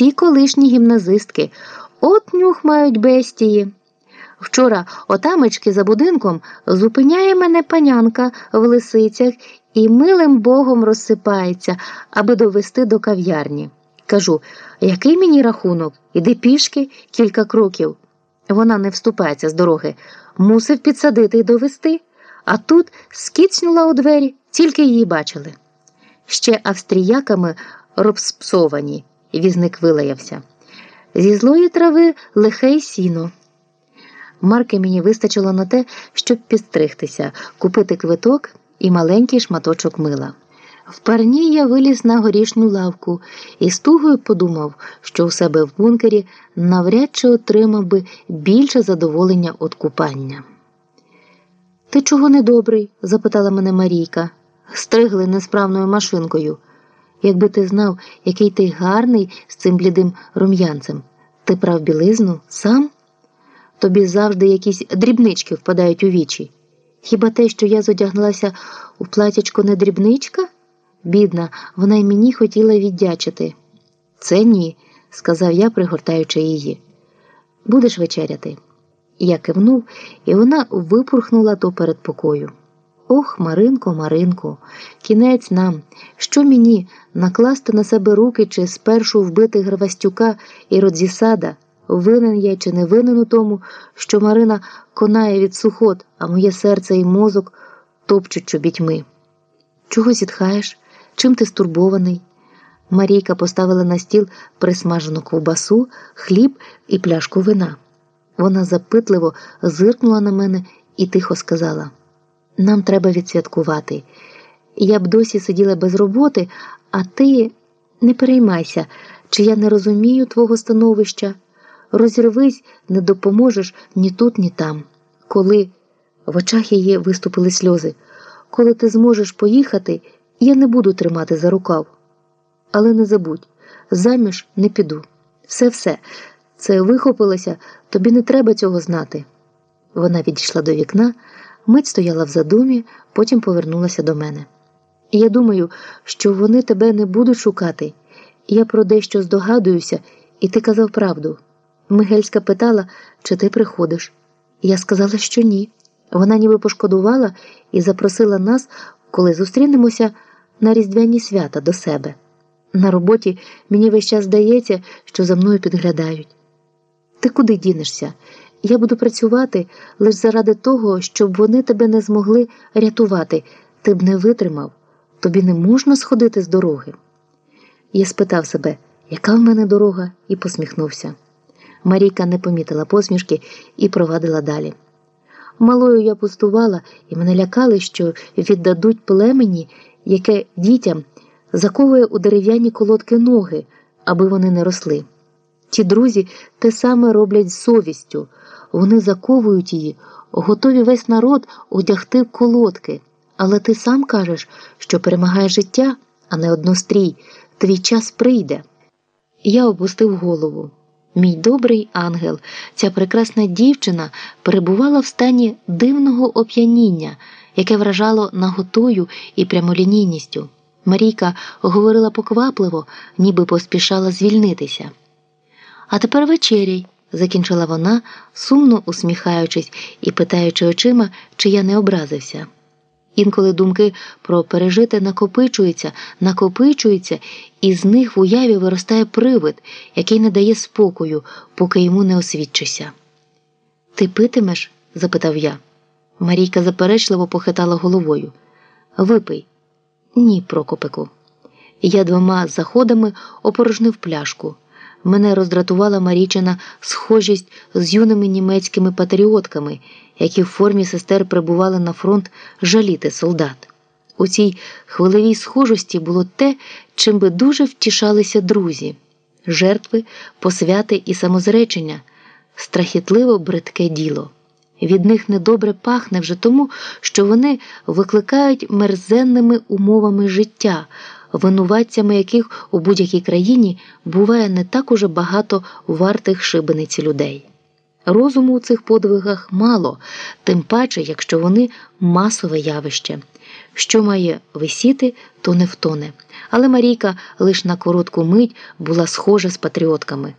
всі колишні гімназистки. От нюх мають бестії. Вчора отамечки за будинком зупиняє мене панянка в лисицях і милим богом розсипається, аби довести до кав'ярні. Кажу, який мені рахунок? Іди пішки кілька кроків. Вона не вступається з дороги. Мусив підсадити й довести. А тут скіцнула у двері, тільки її бачили. Ще австріяками розпсовані, візник вилаявся. Зі злої трави лихе й сіно. Марки мені вистачило на те, щоб підстригтися, купити квиток і маленький шматочок мила. В парні я виліз на горішню лавку і з тугою подумав, що у себе в бункері навряд чи отримав би більше задоволення від купання. Ти чого недобрий? запитала мене Марійка. Стригли несправною машинкою. Якби ти знав, який ти гарний з цим блідим рум'янцем, ти прав білизну сам? Тобі завжди якісь дрібнички впадають у вічі. Хіба те, що я зодяглася у платячко не дрібничка? Бідна, вона й мені хотіла віддячити. Це ні, сказав я, пригортаючи її. Будеш вечеряти? Я кивнув, і вона випурхнула до передпокою. Ох, Маринко, Маринко, кінець нам. Що мені накласти на себе руки чи спершу вбити Гравастюка і Родзісада? Винен я чи не винен у тому, що Марина конає від сухот, а моє серце і мозок топчуть чобітьми. Чого зітхаєш? Чим ти стурбований? Марійка поставила на стіл присмажену ковбасу, хліб і пляшку вина. Вона запитливо зиркнула на мене і тихо сказала: Нам треба відсвяткувати. Я б досі сиділа без роботи, а ти не переймайся, чи я не розумію твого становища. Розірвись, не допоможеш ні тут, ні там. Коли в очах її виступили сльози, коли ти зможеш поїхати, я не буду тримати за рукав. Але не забудь, заміж не піду. Все все, це вихопилося, тобі не треба цього знати. Вона відійшла до вікна, мить стояла в задумі, потім повернулася до мене. Я думаю, що вони тебе не будуть шукати. Я про дещо здогадуюся, і ти казав правду. Мигельська питала, чи ти приходиш. Я сказала, що ні. Вона ніби пошкодувала і запросила нас, коли зустрінемося на різдвяні свята до себе. На роботі мені весь час здається, що за мною підглядають. Ти куди дінешся? Я буду працювати лише заради того, щоб вони тебе не змогли рятувати, ти б не витримав, тобі не можна сходити з дороги. Я спитав себе, яка в мене дорога, і посміхнувся. Марійка не помітила посмішки і провадила далі. Малою я пустувала, і мене лякали, що віддадуть племені, яке дітям заковує у дерев'яні колодки ноги, аби вони не росли. Ті друзі те саме роблять з совістю, вони заковують її, готові весь народ одягти в колодки. Але ти сам кажеш, що перемагає життя, а не однострій, твій час прийде. Я опустив голову. Мій добрий ангел, ця прекрасна дівчина перебувала в стані дивного оп'яніння, яке вражало наготою і прямолінійністю. Марійка говорила поквапливо, ніби поспішала звільнитися. А тепер вечеряй, закінчила вона, сумно усміхаючись і питаючи очима, чи я не образився. Інколи думки про пережите накопичуються, накопичуються, і з них в уяві виростає привид, який не дає спокою, поки йому не освідчишся. Ти питимеш? запитав я. Марійка заперечливо похитала головою. Випий. Ні, Прокопику. Я двома заходами опорожнив пляшку. Мене роздратувала Марічина схожість з юними німецькими патріотками, які в формі сестер прибували на фронт жаліти солдат. У цій хвилевій схожості було те, чим би дуже втішалися друзі жертви, посвяти і самозречення, страхітливо бридке діло. Від них недобре пахне вже тому, що вони викликають мерзенними умовами життя винуватцями яких у будь-якій країні буває не так уже багато вартих шибениці людей. Розуму у цих подвигах мало, тим паче, якщо вони масове явище. Що має висіти, то не втоне. Але Марійка лише на коротку мить була схожа з патріотками.